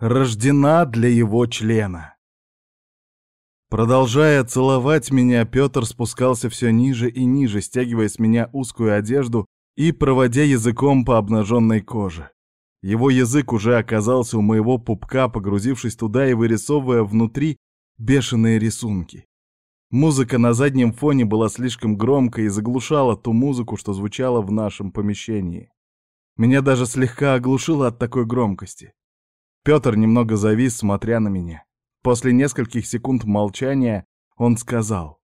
рождена для его члена. Продолжая целовать меня, Петр спускался все ниже и ниже, стягивая с меня узкую одежду и проводя языком по обнаженной коже. Его язык уже оказался у моего пупка, погрузившись туда и вырисовывая внутри бешеные рисунки. Музыка на заднем фоне была слишком громкой и заглушала ту музыку, что звучала в нашем помещении. Меня даже слегка оглушило от такой громкости. Петр немного завис, смотря на меня. После нескольких секунд молчания он сказал.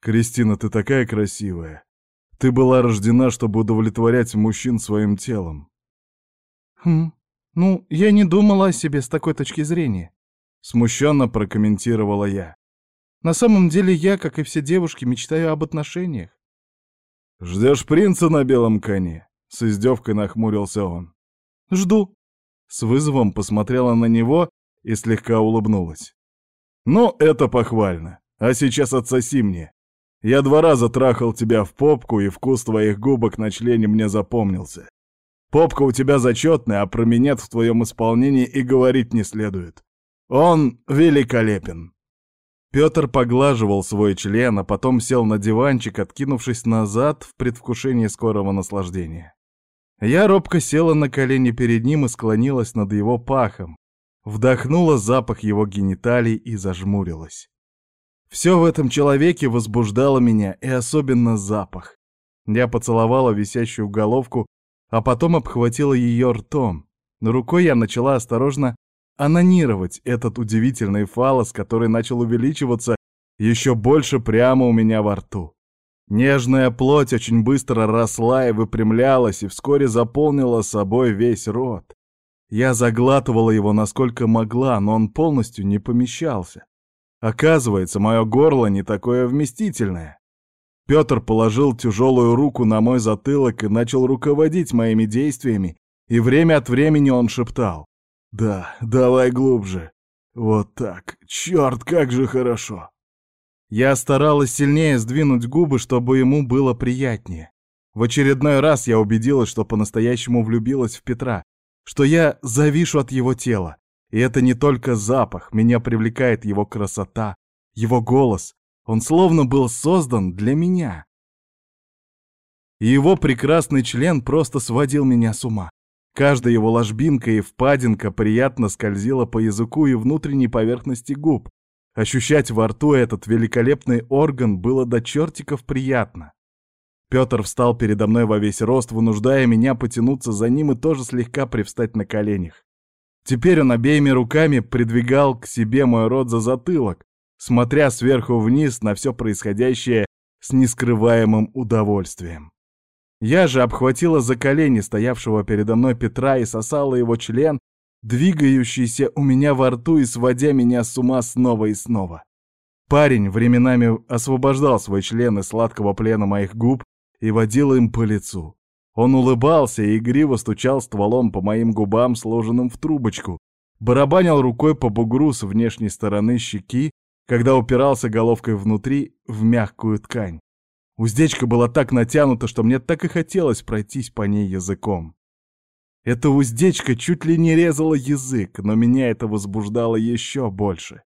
«Кристина, ты такая красивая. Ты была рождена, чтобы удовлетворять мужчин своим телом». «Хм, ну, я не думала о себе с такой точки зрения», — смущенно прокомментировала я. «На самом деле я, как и все девушки, мечтаю об отношениях». «Ждешь принца на белом коне?» — с издевкой нахмурился он. «Жду», с вызовом посмотрела на него и слегка улыбнулась. «Ну, это похвально. А сейчас отсоси мне. Я два раза трахал тебя в попку, и вкус твоих губок на члене мне запомнился. Попка у тебя зачетная, а про минет в твоем исполнении и говорить не следует. Он великолепен». Петр поглаживал свой член, а потом сел на диванчик, откинувшись назад в предвкушении скорого наслаждения. Я робко села на колени перед ним и склонилась над его пахом, вдохнула запах его гениталий и зажмурилась. Все в этом человеке возбуждало меня, и особенно запах. Я поцеловала висящую головку, а потом обхватила ее ртом. Рукой я начала осторожно анонировать этот удивительный фалос, который начал увеличиваться еще больше прямо у меня во рту. Нежная плоть очень быстро росла и выпрямлялась, и вскоре заполнила собой весь рот. Я заглатывала его насколько могла, но он полностью не помещался. Оказывается, мое горло не такое вместительное. Петр положил тяжелую руку на мой затылок и начал руководить моими действиями, и время от времени он шептал. «Да, давай глубже. Вот так. Черт, как же хорошо!» Я старалась сильнее сдвинуть губы, чтобы ему было приятнее. В очередной раз я убедилась, что по-настоящему влюбилась в Петра, что я завишу от его тела. И это не только запах, меня привлекает его красота, его голос. Он словно был создан для меня. И его прекрасный член просто сводил меня с ума. Каждая его ложбинка и впадинка приятно скользила по языку и внутренней поверхности губ, Ощущать во рту этот великолепный орган было до чертиков приятно. Петр встал передо мной во весь рост, вынуждая меня потянуться за ним и тоже слегка привстать на коленях. Теперь он обеими руками придвигал к себе мой рот за затылок, смотря сверху вниз на все происходящее с нескрываемым удовольствием. Я же обхватила за колени стоявшего передо мной Петра и сосала его член, двигающийся у меня во рту и сводя меня с ума снова и снова. Парень временами освобождал свой член из сладкого плена моих губ и водил им по лицу. Он улыбался и игриво стучал стволом по моим губам, сложенным в трубочку, барабанил рукой по бугру с внешней стороны щеки, когда упирался головкой внутри в мягкую ткань. Уздечка была так натянута, что мне так и хотелось пройтись по ней языком. Эта уздечка чуть ли не резала язык, но меня это возбуждало еще больше.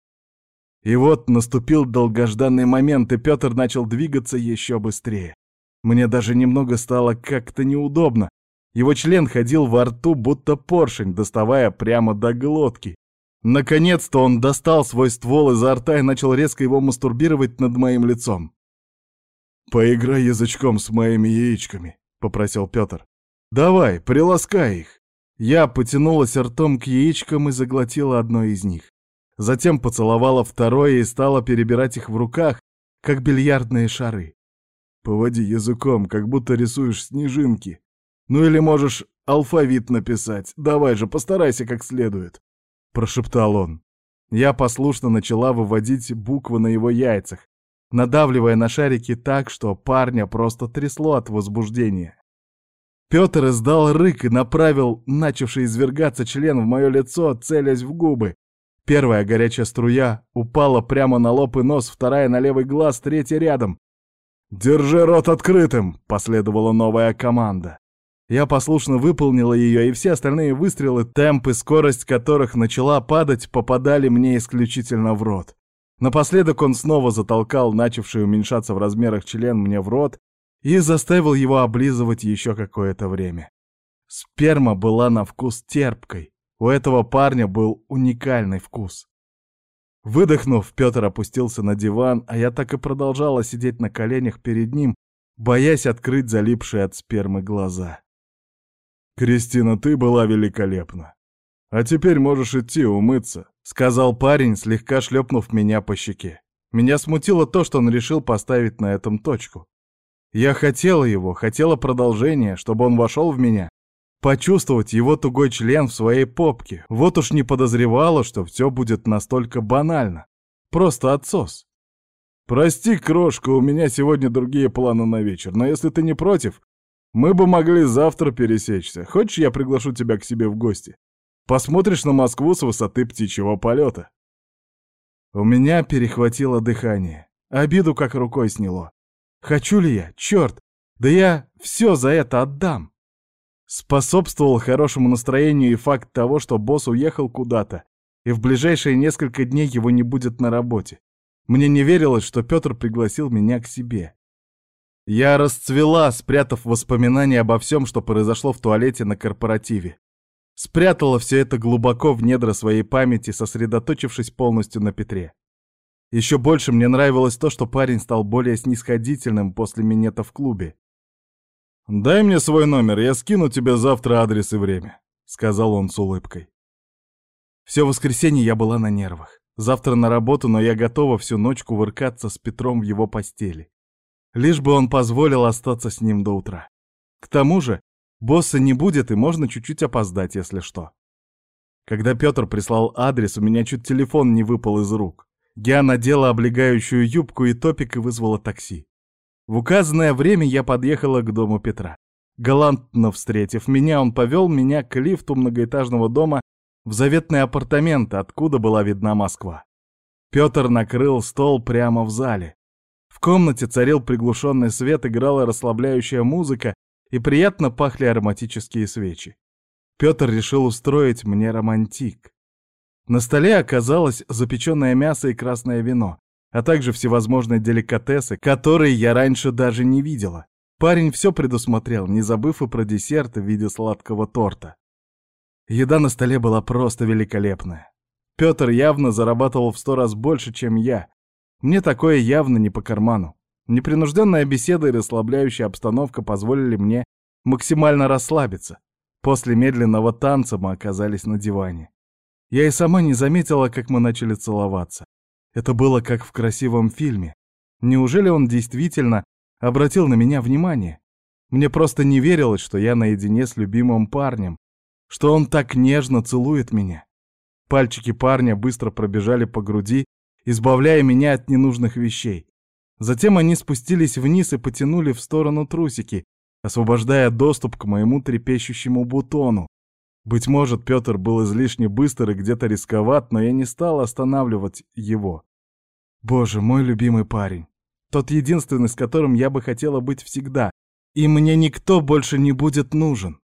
И вот наступил долгожданный момент, и Петр начал двигаться еще быстрее. Мне даже немного стало как-то неудобно. Его член ходил во рту, будто поршень, доставая прямо до глотки. Наконец-то он достал свой ствол изо рта и начал резко его мастурбировать над моим лицом. «Поиграй язычком с моими яичками», — попросил Петр. «Давай, приласкай их!» Я потянулась ртом к яичкам и заглотила одно из них. Затем поцеловала второе и стала перебирать их в руках, как бильярдные шары. «Поводи языком, как будто рисуешь снежинки. Ну или можешь алфавит написать. Давай же, постарайся как следует», — прошептал он. Я послушно начала выводить буквы на его яйцах, надавливая на шарики так, что парня просто трясло от возбуждения. Петр издал рык и направил начавший извергаться член в мое лицо, целясь в губы. Первая горячая струя упала прямо на лоб и нос, вторая на левый глаз, третья рядом. «Держи рот открытым!» — последовала новая команда. Я послушно выполнила ее, и все остальные выстрелы, темп и скорость которых начала падать, попадали мне исключительно в рот. Напоследок он снова затолкал начавший уменьшаться в размерах член мне в рот и заставил его облизывать еще какое-то время. Сперма была на вкус терпкой. У этого парня был уникальный вкус. Выдохнув, Петр опустился на диван, а я так и продолжала сидеть на коленях перед ним, боясь открыть залипшие от спермы глаза. «Кристина, ты была великолепна. А теперь можешь идти умыться», — сказал парень, слегка шлепнув меня по щеке. Меня смутило то, что он решил поставить на этом точку. Я хотела его, хотела продолжения, чтобы он вошел в меня, почувствовать его тугой член в своей попке. Вот уж не подозревала, что все будет настолько банально. Просто отсос. «Прости, крошка, у меня сегодня другие планы на вечер, но если ты не против, мы бы могли завтра пересечься. Хочешь, я приглашу тебя к себе в гости? Посмотришь на Москву с высоты птичьего полета. У меня перехватило дыхание. Обиду как рукой сняло. Хочу ли я? Черт! Да я все за это отдам. Способствовал хорошему настроению и факт того, что босс уехал куда-то, и в ближайшие несколько дней его не будет на работе. Мне не верилось, что Петр пригласил меня к себе. Я расцвела, спрятав воспоминания обо всем, что произошло в туалете на корпоративе. Спрятала все это глубоко в недра своей памяти, сосредоточившись полностью на Петре. Еще больше мне нравилось то, что парень стал более снисходительным после минета в клубе. «Дай мне свой номер, я скину тебе завтра адрес и время», — сказал он с улыбкой. Все воскресенье я была на нервах. Завтра на работу, но я готова всю ночь кувыркаться с Петром в его постели лишь бы он позволил остаться с ним до утра. К тому же, босса не будет, и можно чуть-чуть опоздать, если что. Когда Петр прислал адрес, у меня чуть телефон не выпал из рук. Я надела облегающую юбку и топик и вызвала такси. В указанное время я подъехала к дому Петра. Галантно встретив меня, он повел меня к лифту многоэтажного дома в заветные апартаменты, откуда была видна Москва. Петр накрыл стол прямо в зале. В комнате царил приглушенный свет, играла расслабляющая музыка и приятно пахли ароматические свечи. Петр решил устроить мне романтик. На столе оказалось запеченное мясо и красное вино, а также всевозможные деликатесы, которые я раньше даже не видела. Парень все предусмотрел, не забыв и про десерт в виде сладкого торта. Еда на столе была просто великолепная. Петр явно зарабатывал в сто раз больше, чем я, мне такое явно не по карману. Непринужденная беседа и расслабляющая обстановка позволили мне максимально расслабиться. После медленного танца мы оказались на диване. Я и сама не заметила, как мы начали целоваться. Это было как в красивом фильме. Неужели он действительно обратил на меня внимание? Мне просто не верилось, что я наедине с любимым парнем, что он так нежно целует меня. Пальчики парня быстро пробежали по груди, избавляя меня от ненужных вещей. Затем они спустились вниз и потянули в сторону трусики, освобождая доступ к моему трепещущему бутону. Быть может, Петр был излишне быстр и где-то рисковат, но я не стал останавливать его. Боже, мой любимый парень. Тот единственный, с которым я бы хотела быть всегда. И мне никто больше не будет нужен.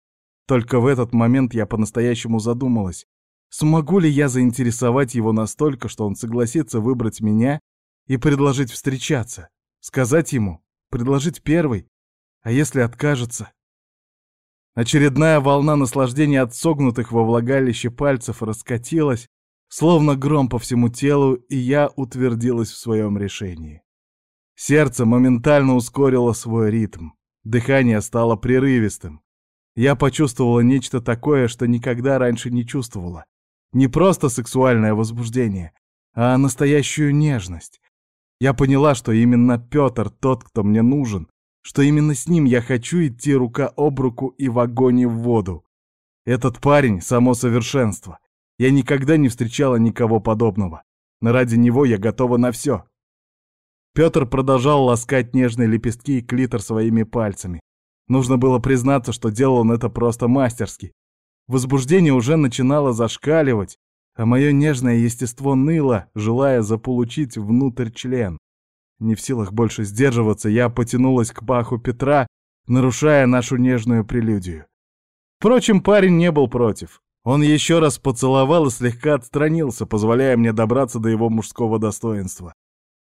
Только в этот момент я по-настоящему задумалась, Смогу ли я заинтересовать его настолько, что он согласится выбрать меня и предложить встречаться? Сказать ему? Предложить первый? А если откажется? Очередная волна наслаждения от согнутых во влагалище пальцев раскатилась, словно гром по всему телу, и я утвердилась в своем решении. Сердце моментально ускорило свой ритм. Дыхание стало прерывистым. Я почувствовала нечто такое, что никогда раньше не чувствовала. Не просто сексуальное возбуждение, а настоящую нежность. Я поняла, что именно Петр тот, кто мне нужен, что именно с ним я хочу идти рука об руку и в огонь и в воду. Этот парень — само совершенство. Я никогда не встречала никого подобного. Но ради него я готова на все. Петр продолжал ласкать нежные лепестки и клитор своими пальцами. Нужно было признаться, что делал он это просто мастерски. Возбуждение уже начинало зашкаливать, а мое нежное естество ныло, желая заполучить внутрь член. Не в силах больше сдерживаться, я потянулась к паху Петра, нарушая нашу нежную прелюдию. Впрочем, парень не был против. Он еще раз поцеловал и слегка отстранился, позволяя мне добраться до его мужского достоинства.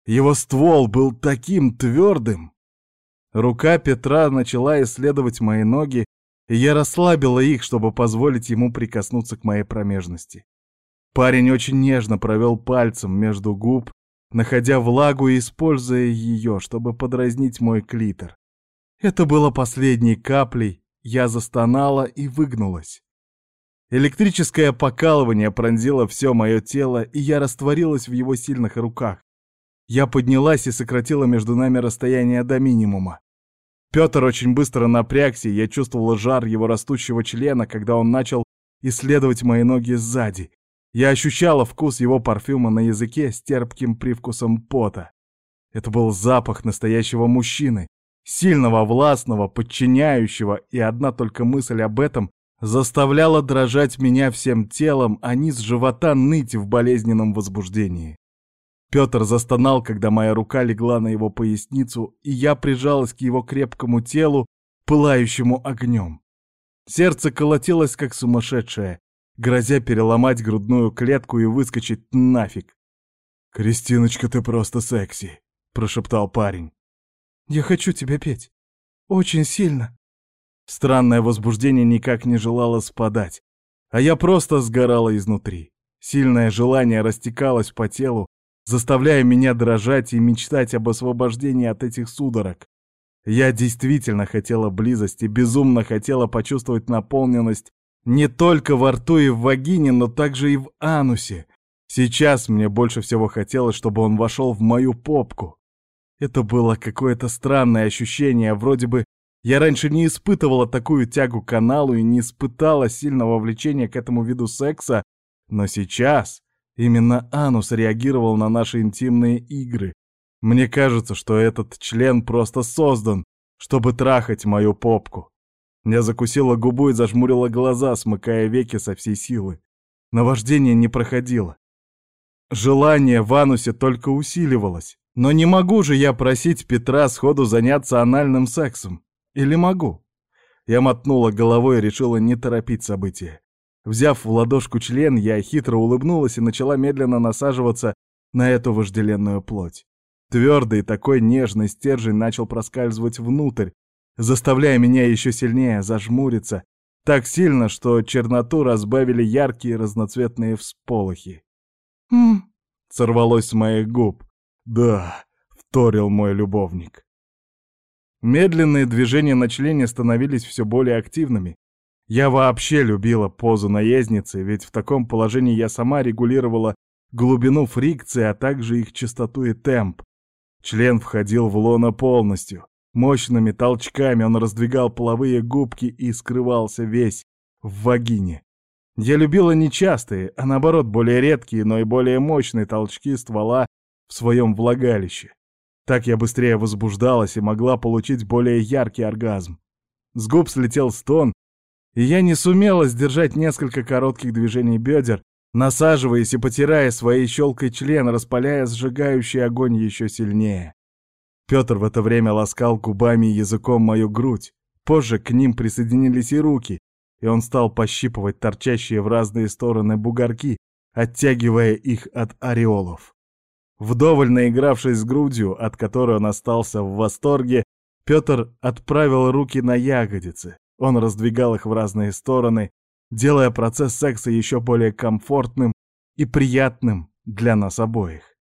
Его ствол был таким твердым. Рука Петра начала исследовать мои ноги, и я расслабила их, чтобы позволить ему прикоснуться к моей промежности. Парень очень нежно провел пальцем между губ, находя влагу и используя ее, чтобы подразнить мой клитор. Это было последней каплей, я застонала и выгнулась. Электрическое покалывание пронзило все мое тело, и я растворилась в его сильных руках. Я поднялась и сократила между нами расстояние до минимума. Петр очень быстро напрягся, и я чувствовала жар его растущего члена, когда он начал исследовать мои ноги сзади. Я ощущала вкус его парфюма на языке с терпким привкусом пота. Это был запах настоящего мужчины, сильного, властного, подчиняющего, и одна только мысль об этом заставляла дрожать меня всем телом, а низ живота ныть в болезненном возбуждении. Петр застонал, когда моя рука легла на его поясницу, и я прижалась к его крепкому телу, пылающему огнем. Сердце колотилось, как сумасшедшее, грозя переломать грудную клетку и выскочить нафиг. «Кристиночка, ты просто секси», — прошептал парень. «Я хочу тебя петь. Очень сильно». Странное возбуждение никак не желало спадать, а я просто сгорала изнутри. Сильное желание растекалось по телу, заставляя меня дрожать и мечтать об освобождении от этих судорог. Я действительно хотела близости, безумно хотела почувствовать наполненность не только во рту и в вагине, но также и в анусе. Сейчас мне больше всего хотелось, чтобы он вошел в мою попку. Это было какое-то странное ощущение, вроде бы я раньше не испытывала такую тягу к каналу и не испытала сильного влечения к этому виду секса, но сейчас именно анус реагировал на наши интимные игры. Мне кажется, что этот член просто создан, чтобы трахать мою попку. Я закусила губу и зажмурила глаза, смыкая веки со всей силы. Наваждение не проходило. Желание в анусе только усиливалось. Но не могу же я просить Петра сходу заняться анальным сексом. Или могу? Я мотнула головой и решила не торопить события. Взяв в ладошку член, я хитро улыбнулась и начала медленно насаживаться на эту вожделенную плоть. Твердый такой нежный стержень начал проскальзывать внутрь, заставляя меня еще сильнее зажмуриться, так сильно, что черноту разбавили яркие разноцветные всполохи. «М-м-м», сорвалось с моих губ. «Да», — вторил мой любовник. Медленные движения на члене становились все более активными. Я вообще любила позу наездницы, ведь в таком положении я сама регулировала глубину фрикции, а также их частоту и темп. Член входил в лоно полностью. Мощными толчками он раздвигал половые губки и скрывался весь в вагине. Я любила не частые, а наоборот более редкие, но и более мощные толчки ствола в своем влагалище. Так я быстрее возбуждалась и могла получить более яркий оргазм. С губ слетел стон, и я не сумела сдержать несколько коротких движений бедер, насаживаясь и потирая своей щелкой член, распаляя сжигающий огонь еще сильнее. Петр в это время ласкал губами и языком мою грудь. Позже к ним присоединились и руки, и он стал пощипывать торчащие в разные стороны бугорки, оттягивая их от ореолов. Вдоволь наигравшись с грудью, от которой он остался в восторге, Петр отправил руки на ягодицы. Он раздвигал их в разные стороны, делая процесс секса еще более комфортным и приятным для нас обоих.